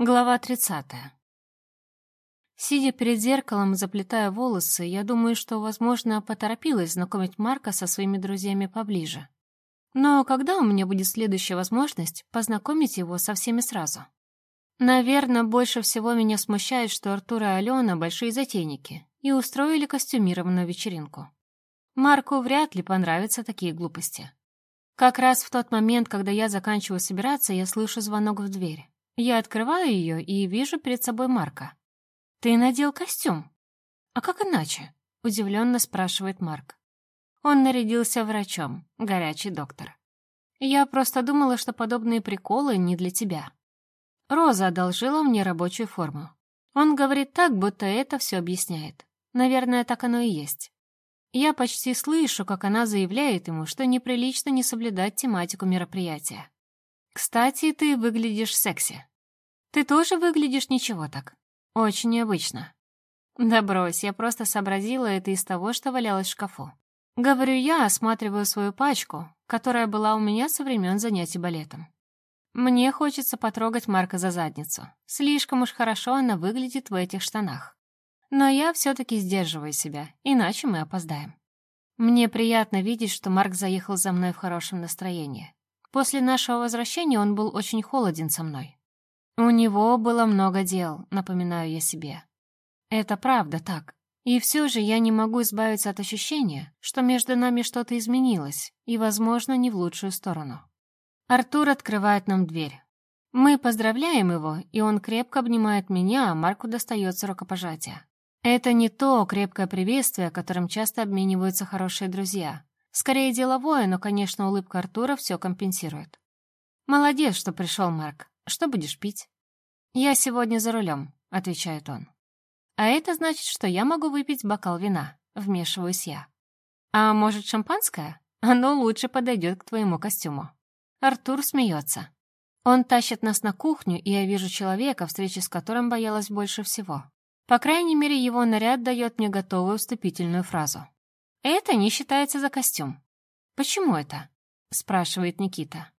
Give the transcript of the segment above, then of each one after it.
Глава 30. Сидя перед зеркалом, заплетая волосы, я думаю, что, возможно, поторопилась знакомить Марка со своими друзьями поближе. Но когда у меня будет следующая возможность познакомить его со всеми сразу? Наверное, больше всего меня смущает, что Артур и Алена — большие затейники и устроили костюмированную вечеринку. Марку вряд ли понравятся такие глупости. Как раз в тот момент, когда я заканчиваю собираться, я слышу звонок в дверь. Я открываю ее и вижу перед собой Марка. «Ты надел костюм?» «А как иначе?» — удивленно спрашивает Марк. Он нарядился врачом, горячий доктор. «Я просто думала, что подобные приколы не для тебя». Роза одолжила мне рабочую форму. Он говорит так, будто это все объясняет. Наверное, так оно и есть. Я почти слышу, как она заявляет ему, что неприлично не соблюдать тематику мероприятия. «Кстати, ты выглядишь секси». «Ты тоже выглядишь ничего так. Очень необычно». «Да брось, я просто сообразила это из того, что валялось в шкафу». Говорю я, осматриваю свою пачку, которая была у меня со времен занятий балетом. Мне хочется потрогать Марка за задницу. Слишком уж хорошо она выглядит в этих штанах. Но я все-таки сдерживаю себя, иначе мы опоздаем. Мне приятно видеть, что Марк заехал за мной в хорошем настроении. После нашего возвращения он был очень холоден со мной. У него было много дел, напоминаю я себе. Это правда так. И все же я не могу избавиться от ощущения, что между нами что-то изменилось, и, возможно, не в лучшую сторону. Артур открывает нам дверь. Мы поздравляем его, и он крепко обнимает меня, а Марку достается рукопожатие. Это не то крепкое приветствие, которым часто обмениваются хорошие друзья. Скорее деловое, но, конечно, улыбка Артура все компенсирует. «Молодец, что пришел, Марк. Что будешь пить?» «Я сегодня за рулем», — отвечает он. «А это значит, что я могу выпить бокал вина», — вмешиваюсь я. «А может, шампанское? Оно лучше подойдет к твоему костюму». Артур смеется. Он тащит нас на кухню, и я вижу человека, встречи с которым боялась больше всего. По крайней мере, его наряд дает мне готовую вступительную фразу. Это не считается за костюм. Почему это? спрашивает Никита.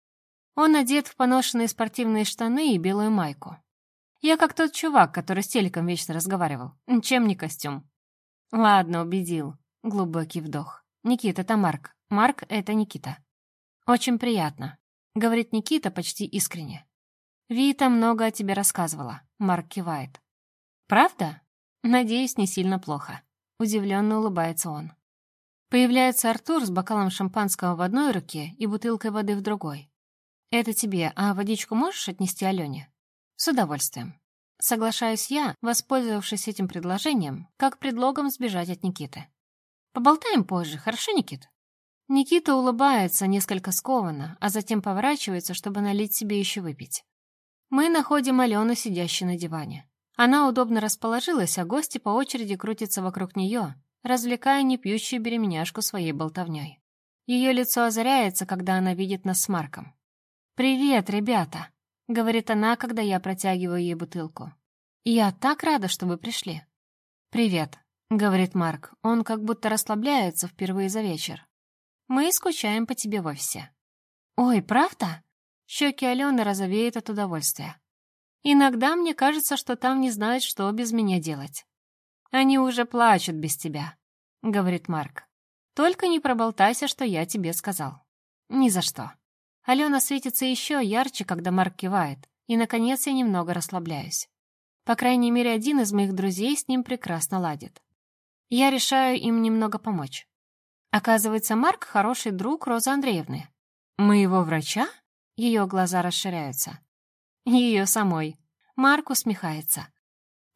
Он одет в поношенные спортивные штаны и белую майку. Я как тот чувак, который с телеком вечно разговаривал. Чем не костюм? Ладно, убедил. Глубокий вдох. Никита, это Марк. Марк — это Никита. Очень приятно. Говорит Никита почти искренне. Вита много о тебе рассказывала. Марк кивает. Правда? Надеюсь, не сильно плохо. Удивленно улыбается он. Появляется Артур с бокалом шампанского в одной руке и бутылкой воды в другой. «Это тебе, а водичку можешь отнести Алене?» «С удовольствием». Соглашаюсь я, воспользовавшись этим предложением, как предлогом сбежать от Никиты. «Поболтаем позже, хорошо, Никит?» Никита улыбается несколько скованно, а затем поворачивается, чтобы налить себе еще выпить. Мы находим Алену, сидящей на диване. Она удобно расположилась, а гости по очереди крутятся вокруг нее, развлекая непьющую беременяшку своей болтовней. Ее лицо озаряется, когда она видит нас с Марком. «Привет, ребята!» — говорит она, когда я протягиваю ей бутылку. «Я так рада, что вы пришли». «Привет», — говорит Марк. Он как будто расслабляется впервые за вечер. «Мы скучаем по тебе в офисе». «Ой, правда?» Щеки Алены розовеют от удовольствия. «Иногда мне кажется, что там не знают, что без меня делать». «Они уже плачут без тебя», — говорит Марк. «Только не проболтайся, что я тебе сказал». «Ни за что». Алена светится еще ярче, когда Марк кивает, и, наконец, я немного расслабляюсь. По крайней мере, один из моих друзей с ним прекрасно ладит. Я решаю им немного помочь. Оказывается, Марк — хороший друг Розы Андреевны. «Моего врача?» Ее глаза расширяются. Ее самой. Марк усмехается.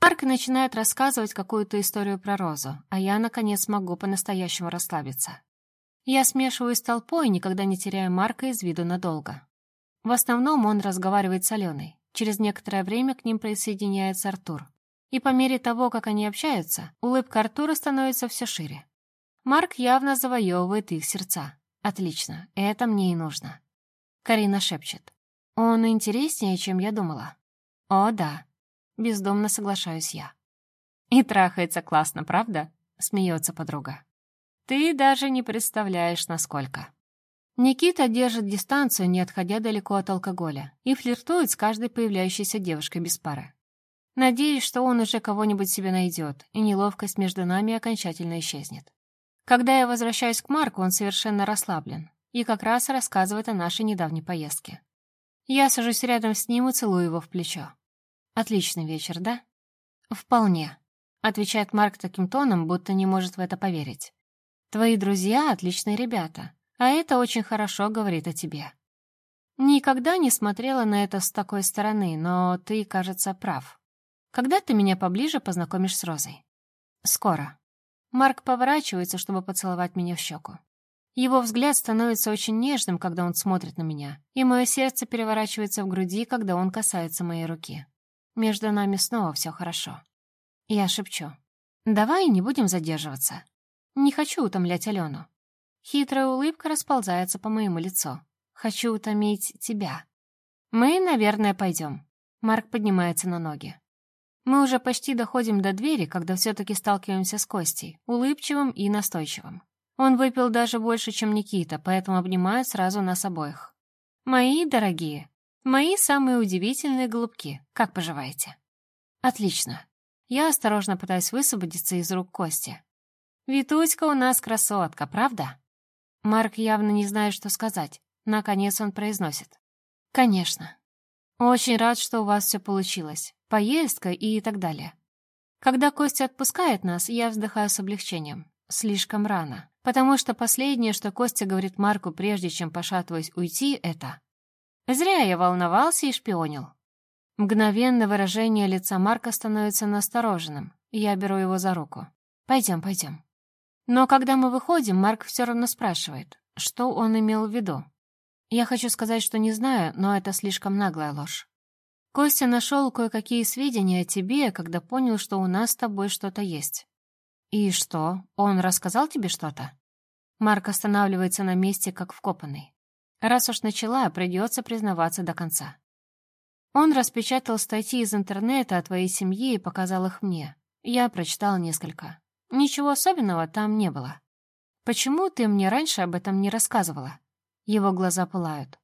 Марк начинает рассказывать какую-то историю про Розу, а я, наконец, могу по-настоящему расслабиться. Я смешиваюсь с толпой, никогда не теряя Марка из виду надолго. В основном он разговаривает с Аленой. Через некоторое время к ним присоединяется Артур. И по мере того, как они общаются, улыбка Артура становится все шире. Марк явно завоевывает их сердца. Отлично, это мне и нужно. Карина шепчет. Он интереснее, чем я думала. О, да. Бездомно соглашаюсь я. «И трахается классно, правда?» — смеется подруга. «Ты даже не представляешь, насколько». Никита держит дистанцию, не отходя далеко от алкоголя, и флиртует с каждой появляющейся девушкой без пары. Надеюсь, что он уже кого-нибудь себе найдет, и неловкость между нами окончательно исчезнет. Когда я возвращаюсь к Марку, он совершенно расслаблен и как раз рассказывает о нашей недавней поездке. Я сажусь рядом с ним и целую его в плечо. «Отличный вечер, да?» «Вполне», — отвечает Марк таким тоном, будто не может в это поверить. «Твои друзья — отличные ребята, а это очень хорошо говорит о тебе. Никогда не смотрела на это с такой стороны, но ты, кажется, прав. Когда ты меня поближе познакомишь с Розой? Скоро. Марк поворачивается, чтобы поцеловать меня в щеку. Его взгляд становится очень нежным, когда он смотрит на меня, и мое сердце переворачивается в груди, когда он касается моей руки. Между нами снова все хорошо. Я шепчу. «Давай не будем задерживаться. Не хочу утомлять Алену. Хитрая улыбка расползается по моему лицу. Хочу утомить тебя. Мы, наверное, пойдем. Марк поднимается на ноги. Мы уже почти доходим до двери, когда все-таки сталкиваемся с Костей, улыбчивым и настойчивым. Он выпил даже больше, чем Никита, поэтому обнимает сразу нас обоих. «Мои дорогие, мои самые удивительные голубки, как поживаете?» «Отлично». Я осторожно пытаюсь высвободиться из рук Кости. «Витуська у нас красотка, правда?» Марк явно не знает, что сказать. Наконец он произносит. «Конечно. Очень рад, что у вас все получилось. Поездка и так далее. Когда Костя отпускает нас, я вздыхаю с облегчением. Слишком рано. Потому что последнее, что Костя говорит Марку, прежде чем, пошатываясь, уйти, это... Зря я волновался и шпионил. Мгновенно выражение лица Марка становится настороженным. Я беру его за руку. «Пойдем, пойдем». Но когда мы выходим, Марк все равно спрашивает, что он имел в виду. Я хочу сказать, что не знаю, но это слишком наглая ложь. Костя нашел кое-какие сведения о тебе, когда понял, что у нас с тобой что-то есть. И что, он рассказал тебе что-то? Марк останавливается на месте, как вкопанный. Раз уж начала, придется признаваться до конца. Он распечатал статьи из интернета о твоей семье и показал их мне. Я прочитал несколько. Ничего особенного там не было. Почему ты мне раньше об этом не рассказывала? Его глаза пылают.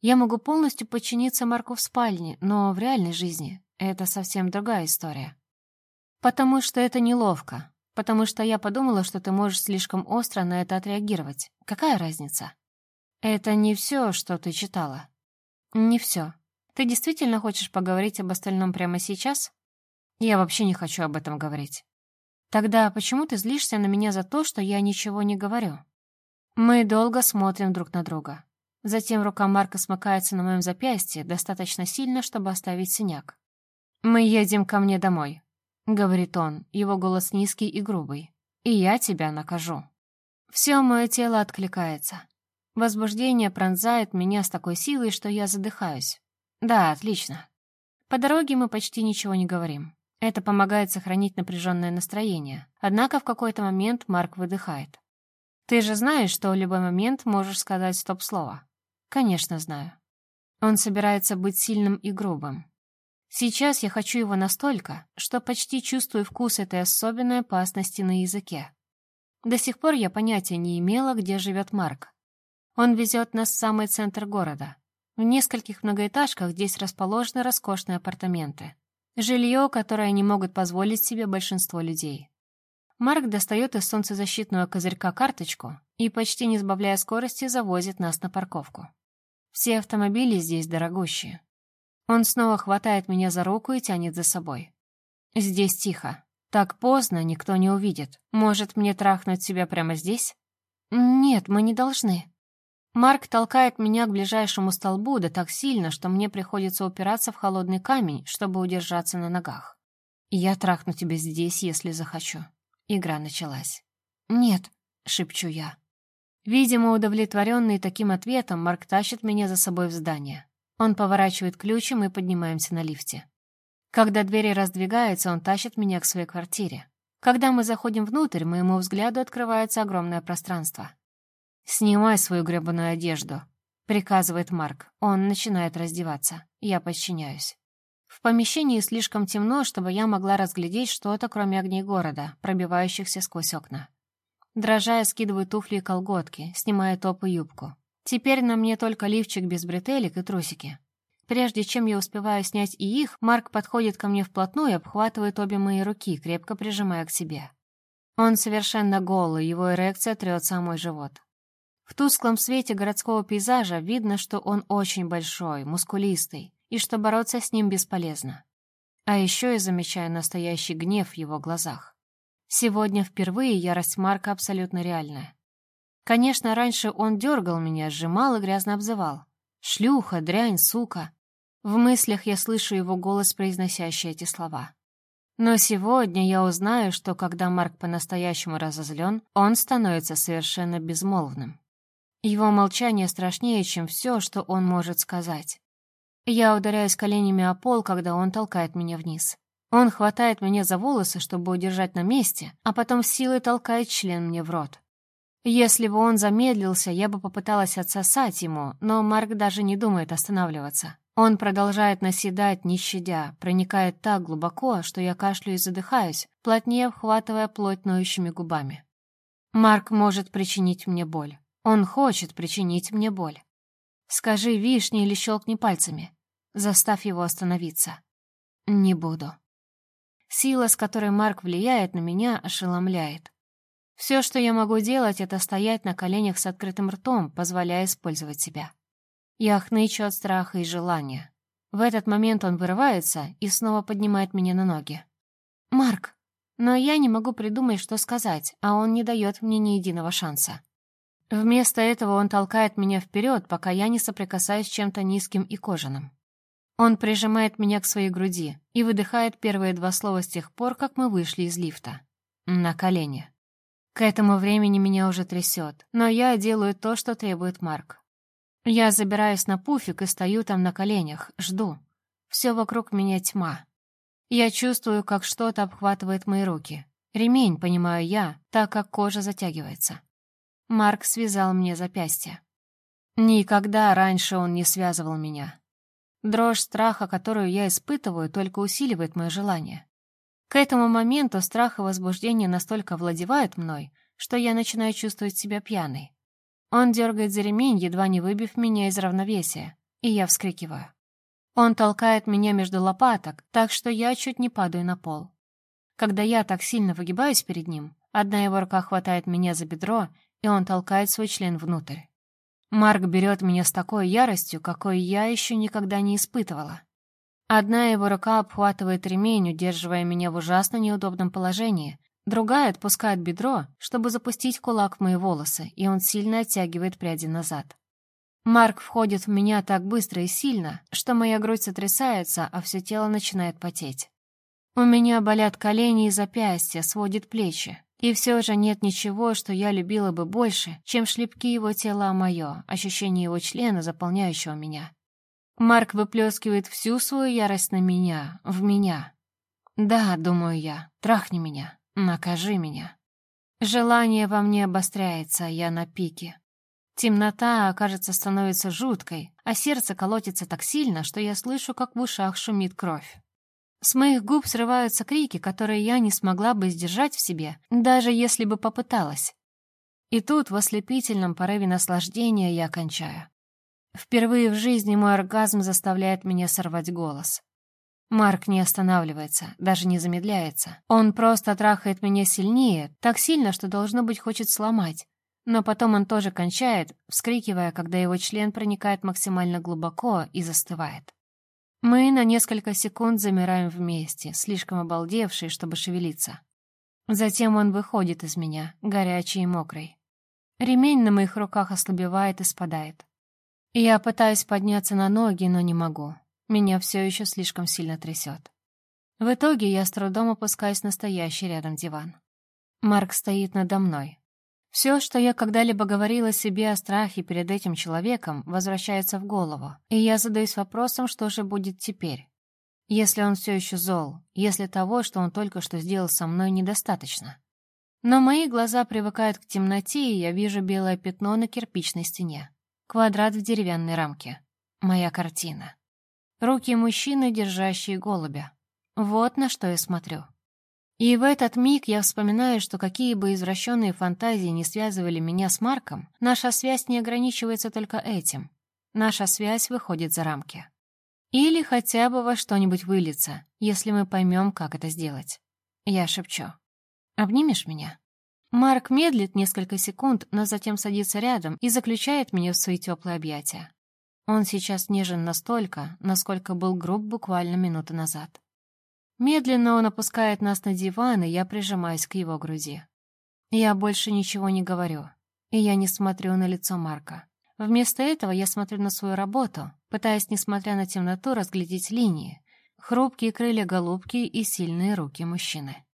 Я могу полностью подчиниться Марку в спальне, но в реальной жизни это совсем другая история. Потому что это неловко. Потому что я подумала, что ты можешь слишком остро на это отреагировать. Какая разница? Это не все, что ты читала. Не все. Ты действительно хочешь поговорить об остальном прямо сейчас? Я вообще не хочу об этом говорить. Тогда почему ты злишься на меня за то, что я ничего не говорю? Мы долго смотрим друг на друга. Затем рука Марка смыкается на моем запястье достаточно сильно, чтобы оставить синяк. «Мы едем ко мне домой», — говорит он, его голос низкий и грубый. «И я тебя накажу». Все мое тело откликается. Возбуждение пронзает меня с такой силой, что я задыхаюсь. Да, отлично. По дороге мы почти ничего не говорим. Это помогает сохранить напряженное настроение. Однако в какой-то момент Марк выдыхает. «Ты же знаешь, что в любой момент можешь сказать стоп-слово?» «Конечно, знаю». Он собирается быть сильным и грубым. Сейчас я хочу его настолько, что почти чувствую вкус этой особенной опасности на языке. До сих пор я понятия не имела, где живет Марк. Он везет нас в самый центр города. В нескольких многоэтажках здесь расположены роскошные апартаменты. Жилье, которое не могут позволить себе большинство людей. Марк достает из солнцезащитного козырька карточку и, почти не сбавляя скорости, завозит нас на парковку. Все автомобили здесь дорогущие. Он снова хватает меня за руку и тянет за собой. Здесь тихо. Так поздно, никто не увидит. Может, мне трахнуть себя прямо здесь? Нет, мы не должны. Марк толкает меня к ближайшему столбу, да так сильно, что мне приходится упираться в холодный камень, чтобы удержаться на ногах. «Я трахну тебя здесь, если захочу». Игра началась. «Нет», — шепчу я. Видимо, удовлетворенный таким ответом, Марк тащит меня за собой в здание. Он поворачивает ключ, и мы поднимаемся на лифте. Когда двери раздвигаются, он тащит меня к своей квартире. Когда мы заходим внутрь, моему взгляду открывается огромное пространство. «Снимай свою гребаную одежду», — приказывает Марк. Он начинает раздеваться. Я подчиняюсь. В помещении слишком темно, чтобы я могла разглядеть что-то, кроме огней города, пробивающихся сквозь окна. Дрожа, скидываю туфли и колготки, снимаю топ и юбку. Теперь на мне только лифчик без бретелек и трусики. Прежде чем я успеваю снять и их, Марк подходит ко мне вплотную и обхватывает обе мои руки, крепко прижимая к себе. Он совершенно голый, его эрекция трется мой живот. В тусклом свете городского пейзажа видно, что он очень большой, мускулистый, и что бороться с ним бесполезно. А еще я замечаю настоящий гнев в его глазах. Сегодня впервые ярость Марка абсолютно реальная. Конечно, раньше он дергал меня, сжимал и грязно обзывал. Шлюха, дрянь, сука. В мыслях я слышу его голос, произносящий эти слова. Но сегодня я узнаю, что когда Марк по-настоящему разозлен, он становится совершенно безмолвным. Его молчание страшнее, чем все, что он может сказать. Я ударяюсь коленями о пол, когда он толкает меня вниз. Он хватает меня за волосы, чтобы удержать на месте, а потом силой толкает член мне в рот. Если бы он замедлился, я бы попыталась отсосать ему, но Марк даже не думает останавливаться. Он продолжает наседать, не щадя, проникает так глубоко, что я кашляю и задыхаюсь, плотнее вхватывая плоть ноющими губами. Марк может причинить мне боль. Он хочет причинить мне боль. Скажи вишни или щелкни пальцами. Заставь его остановиться. Не буду. Сила, с которой Марк влияет на меня, ошеломляет. Все, что я могу делать, это стоять на коленях с открытым ртом, позволяя использовать себя. Я хнычу от страха и желания. В этот момент он вырывается и снова поднимает меня на ноги. «Марк!» Но я не могу придумать, что сказать, а он не дает мне ни единого шанса. Вместо этого он толкает меня вперед, пока я не соприкасаюсь с чем-то низким и кожаным. Он прижимает меня к своей груди и выдыхает первые два слова с тех пор, как мы вышли из лифта. На колени. К этому времени меня уже трясет, но я делаю то, что требует Марк. Я забираюсь на пуфик и стою там на коленях, жду. Все вокруг меня тьма. Я чувствую, как что-то обхватывает мои руки. Ремень, понимаю я, так как кожа затягивается. Марк связал мне запястье. Никогда раньше он не связывал меня. Дрожь страха, которую я испытываю, только усиливает мое желание. К этому моменту страх и возбуждение настолько владевают мной, что я начинаю чувствовать себя пьяной. Он дергает за ремень, едва не выбив меня из равновесия, и я вскрикиваю. Он толкает меня между лопаток, так что я чуть не падаю на пол. Когда я так сильно выгибаюсь перед ним, одна его рука хватает меня за бедро, и он толкает свой член внутрь. Марк берет меня с такой яростью, какой я еще никогда не испытывала. Одна его рука обхватывает ремень, удерживая меня в ужасно неудобном положении. Другая отпускает бедро, чтобы запустить кулак в мои волосы, и он сильно оттягивает пряди назад. Марк входит в меня так быстро и сильно, что моя грудь сотрясается, а все тело начинает потеть. У меня болят колени и запястья, сводит плечи. И все же нет ничего, что я любила бы больше, чем шлепки его тела мое, ощущение его члена, заполняющего меня. Марк выплескивает всю свою ярость на меня, в меня. Да, думаю я, трахни меня, накажи меня. Желание во мне обостряется, я на пике. Темнота, кажется, становится жуткой, а сердце колотится так сильно, что я слышу, как в ушах шумит кровь. С моих губ срываются крики, которые я не смогла бы сдержать в себе, даже если бы попыталась. И тут, в ослепительном порыве наслаждения, я кончаю. Впервые в жизни мой оргазм заставляет меня сорвать голос. Марк не останавливается, даже не замедляется. Он просто трахает меня сильнее, так сильно, что должно быть хочет сломать. Но потом он тоже кончает, вскрикивая, когда его член проникает максимально глубоко и застывает. Мы на несколько секунд замираем вместе, слишком обалдевшие, чтобы шевелиться. Затем он выходит из меня, горячий и мокрый. Ремень на моих руках ослабевает и спадает. Я пытаюсь подняться на ноги, но не могу. Меня все еще слишком сильно трясет. В итоге я с трудом опускаюсь на стоящий рядом диван. Марк стоит надо мной. Все, что я когда-либо говорила себе о страхе перед этим человеком, возвращается в голову, и я задаюсь вопросом, что же будет теперь. Если он все еще зол, если того, что он только что сделал со мной, недостаточно. Но мои глаза привыкают к темноте, и я вижу белое пятно на кирпичной стене. Квадрат в деревянной рамке. Моя картина. Руки мужчины, держащие голубя. Вот на что я смотрю. И в этот миг я вспоминаю, что какие бы извращенные фантазии не связывали меня с Марком, наша связь не ограничивается только этим. Наша связь выходит за рамки. Или хотя бы во что-нибудь выльется, если мы поймем, как это сделать. Я шепчу. «Обнимешь меня?» Марк медлит несколько секунд, но затем садится рядом и заключает меня в свои теплые объятия. Он сейчас нежен настолько, насколько был груб буквально минуту назад. Медленно он опускает нас на диван, и я прижимаюсь к его груди. Я больше ничего не говорю, и я не смотрю на лицо Марка. Вместо этого я смотрю на свою работу, пытаясь, несмотря на темноту, разглядеть линии, хрупкие крылья голубки и сильные руки мужчины.